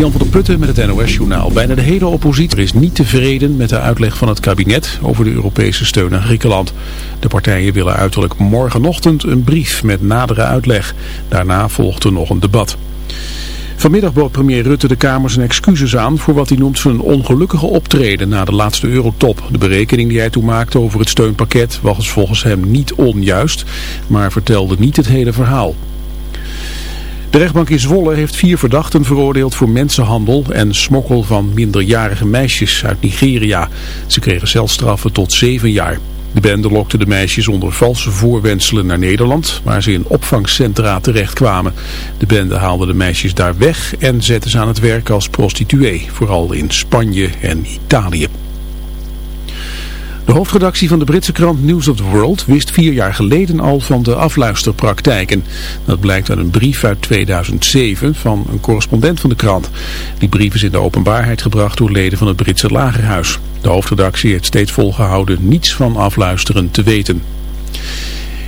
Jan van der Putten met het NOS-journaal. Bijna de hele oppositie is niet tevreden met de uitleg van het kabinet over de Europese steun aan Griekenland. De partijen willen uiterlijk morgenochtend een brief met nadere uitleg. Daarna volgt er nog een debat. Vanmiddag bood premier Rutte de Kamer zijn excuses aan voor wat hij noemt zijn ongelukkige optreden na de laatste eurotop. De berekening die hij toen maakte over het steunpakket was volgens hem niet onjuist, maar vertelde niet het hele verhaal. De rechtbank in Zwolle heeft vier verdachten veroordeeld voor mensenhandel en smokkel van minderjarige meisjes uit Nigeria. Ze kregen celstraffen tot zeven jaar. De bende lokte de meisjes onder valse voorwenselen naar Nederland, waar ze in opvangcentra terechtkwamen. De bende haalde de meisjes daar weg en zette ze aan het werk als prostituee, vooral in Spanje en Italië. De hoofdredactie van de Britse krant News of the World wist vier jaar geleden al van de afluisterpraktijken. Dat blijkt uit een brief uit 2007 van een correspondent van de krant. Die brief is in de openbaarheid gebracht door leden van het Britse lagerhuis. De hoofdredactie heeft steeds volgehouden niets van afluisteren te weten.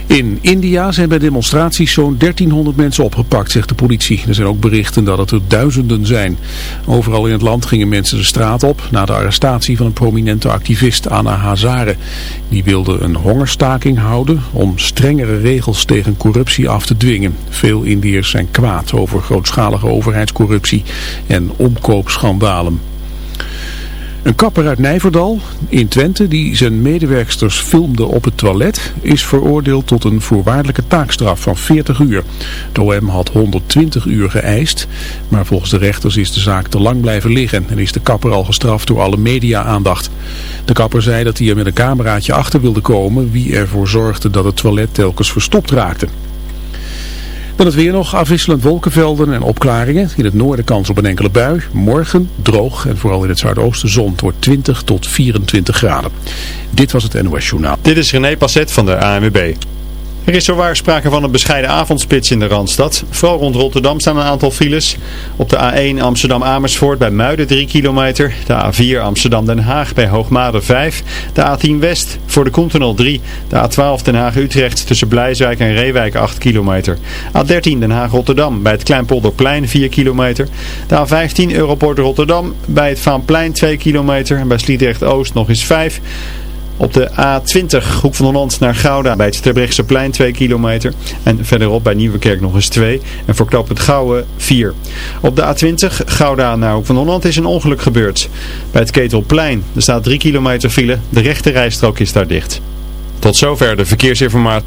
In India zijn bij demonstraties zo'n 1300 mensen opgepakt, zegt de politie. Er zijn ook berichten dat het er duizenden zijn. Overal in het land gingen mensen de straat op na de arrestatie van een prominente activist, Anna Hazare. Die wilde een hongerstaking houden om strengere regels tegen corruptie af te dwingen. Veel Indiërs zijn kwaad over grootschalige overheidscorruptie en omkoopschandalen. Een kapper uit Nijverdal in Twente die zijn medewerksters filmde op het toilet is veroordeeld tot een voorwaardelijke taakstraf van 40 uur. De OM had 120 uur geëist, maar volgens de rechters is de zaak te lang blijven liggen en is de kapper al gestraft door alle media-aandacht. De kapper zei dat hij er met een cameraatje achter wilde komen wie ervoor zorgde dat het toilet telkens verstopt raakte. Dan het weer nog afwisselend wolkenvelden en opklaringen. In het noorden kans op een enkele bui. Morgen droog en vooral in het zuidoosten zon. Het wordt 20 tot 24 graden. Dit was het NOS Journaal. Dit is René Passet van de ANWB. Er is zowaar sprake van een bescheiden avondspits in de Randstad. Vooral rond Rotterdam staan een aantal files. Op de A1 Amsterdam-Amersfoort bij Muiden 3 kilometer. De A4 Amsterdam-Den Haag bij Hoogmade 5. De A10 West voor de Continental 3. De A12 Den Haag-Utrecht tussen Blijswijk en Reewijk 8 kilometer. A13 Den Haag-Rotterdam bij het Kleinpolderplein 4 kilometer. De A15 Europort Rotterdam bij het Vaanplein 2 kilometer. En bij Sliedrecht-Oost nog eens 5 op de A20 Hoek van Holland naar Gouda bij het plein 2 kilometer. En verderop bij Nieuwekerk nog eens 2. En voor het Gouwen 4. Op de A20 Gouda naar Hoek van Holland is een ongeluk gebeurd. Bij het Ketelplein. Er staat 3 kilometer file. De rechte rijstrook is daar dicht. Tot zover de verkeersinformatie.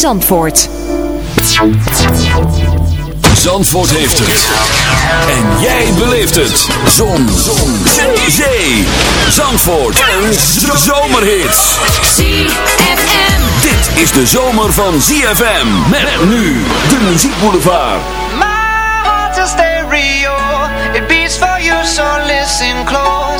Zandvoort. Zandvoort heeft het. En jij beleeft het. Zon. Zon. Zee. Zee. Zandvoort. Een zomerhit. ZFM. Dit is de zomer van ZFM. Met nu de Muziek Boulevard. My heart's a stereo. It beats for you, so listen close.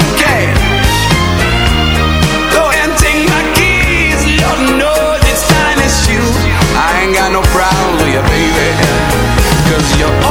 Cause you're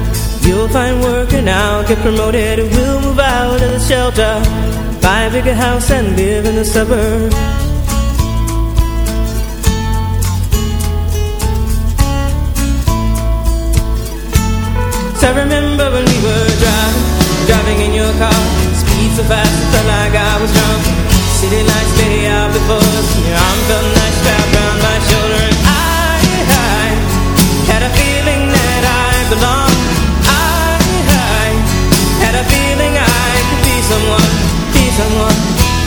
You'll find work and I'll get promoted. And We'll move out of the shelter. Buy a bigger house and live in the suburbs. I remember when we were driving, driving in your car. Speed so fast, it felt like I was drunk. City lights lay out before us, and your arm felt nice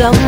and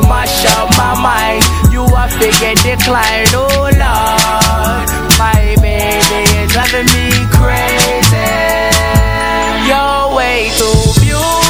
you mash up my mind. You a figure decline. Oh, Lord. My baby is driving me crazy. You're way too beautiful,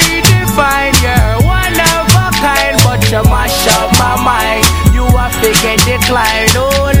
divine. You're one of a kind, but you mash up my mind. You a figure decline, oh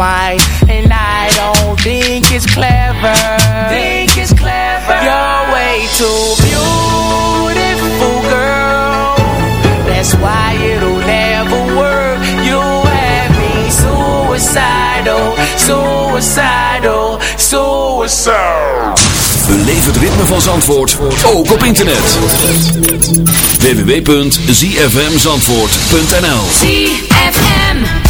mind, and I don't think it's clever. Think it's clever. You're way too beautiful, girl. That's why it'll never work. You have me suicidal, suicidal, suicidal. Beleef het ritme van Zandvoort, ook op internet. www.zfmzandvoort.nl ZFM.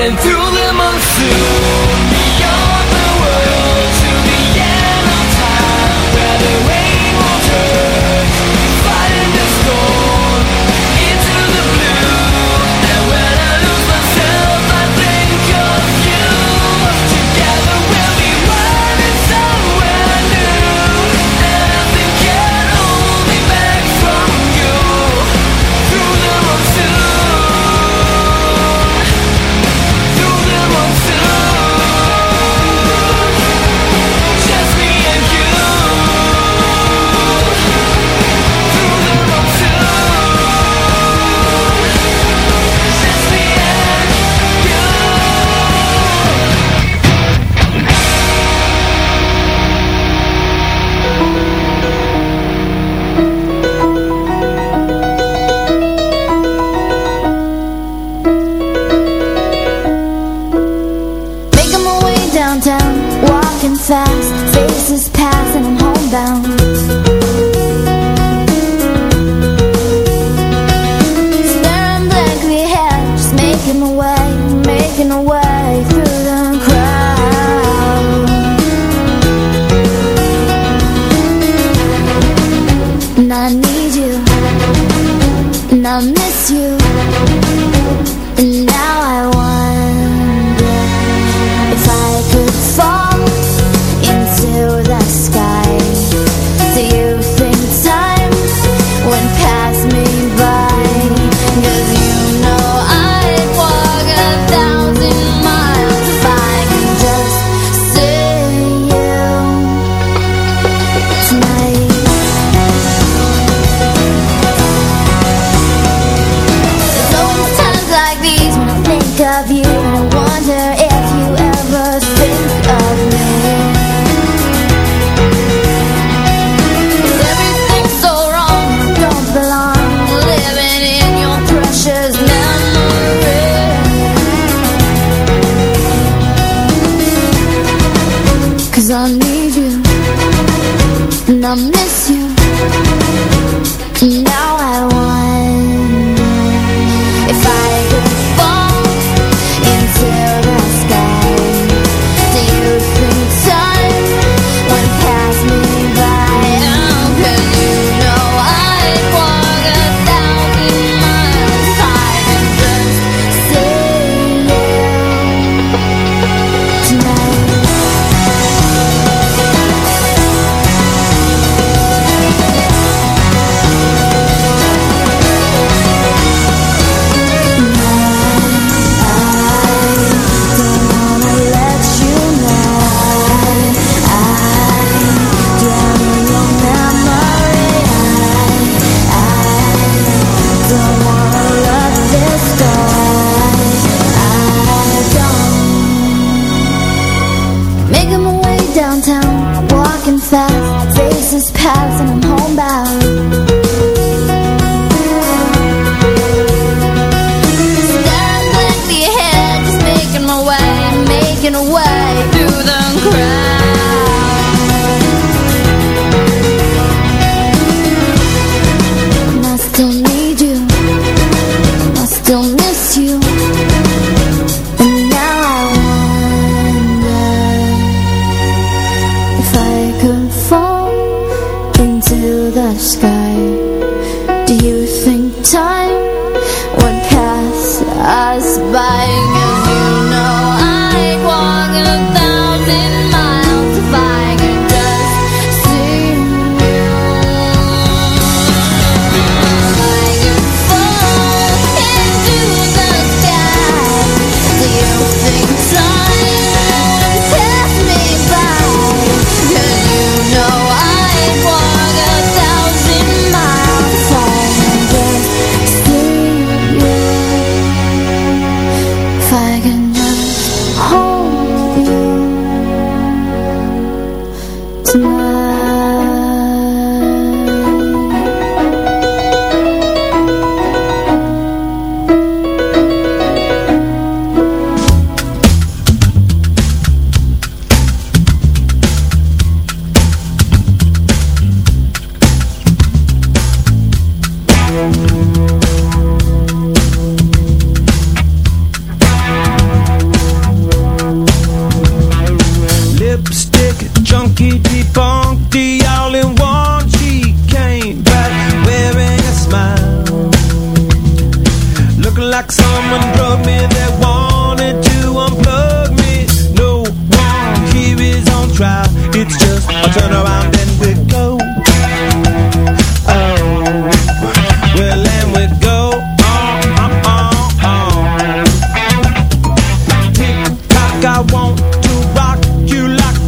running through the monsoon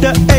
the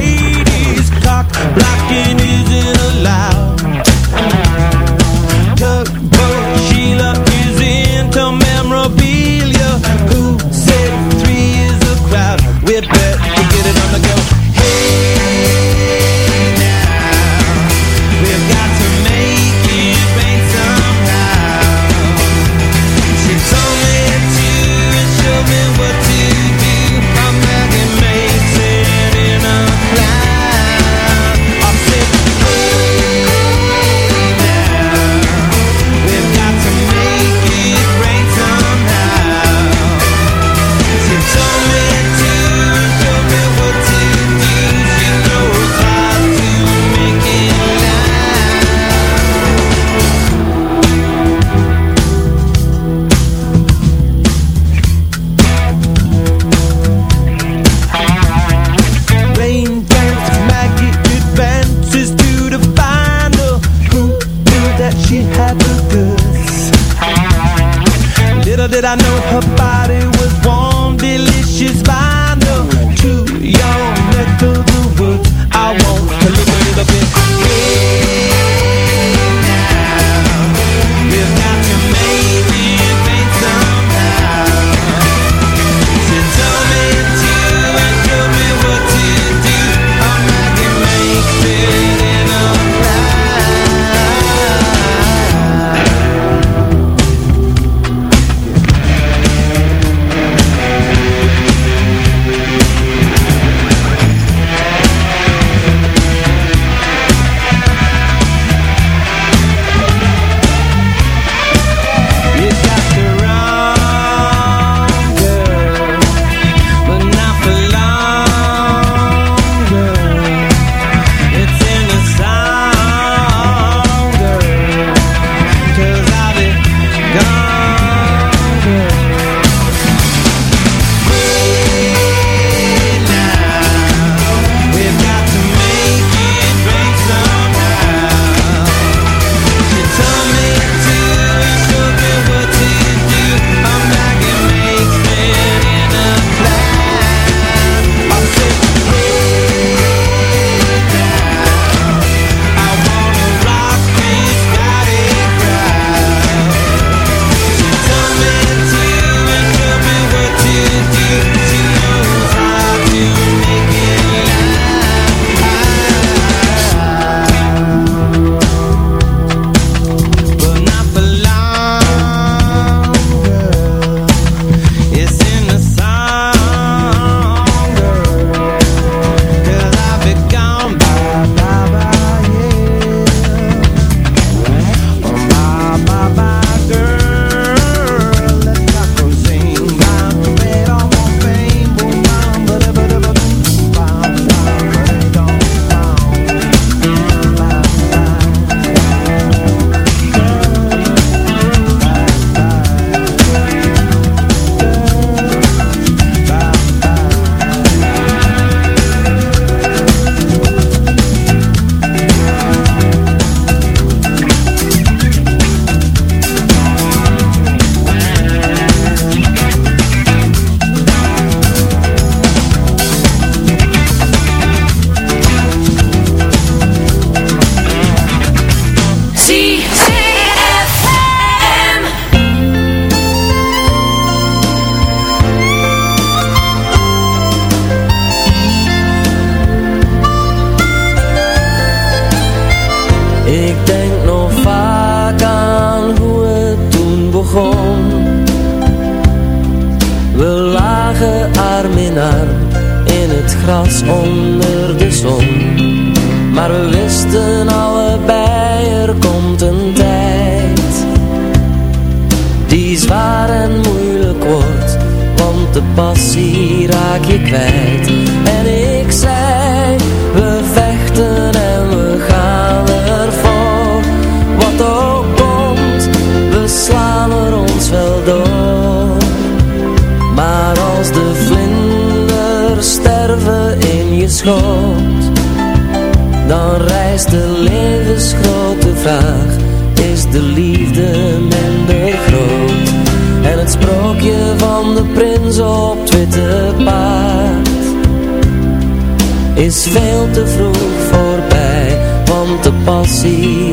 see.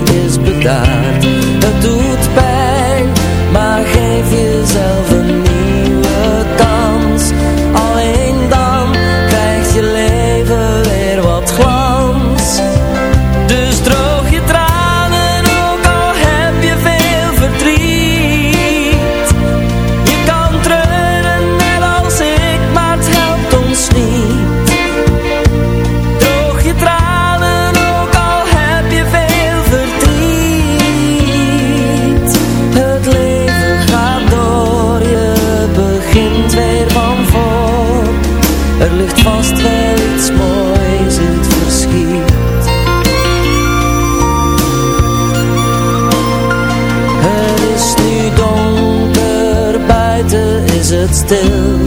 stil.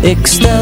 Ik stel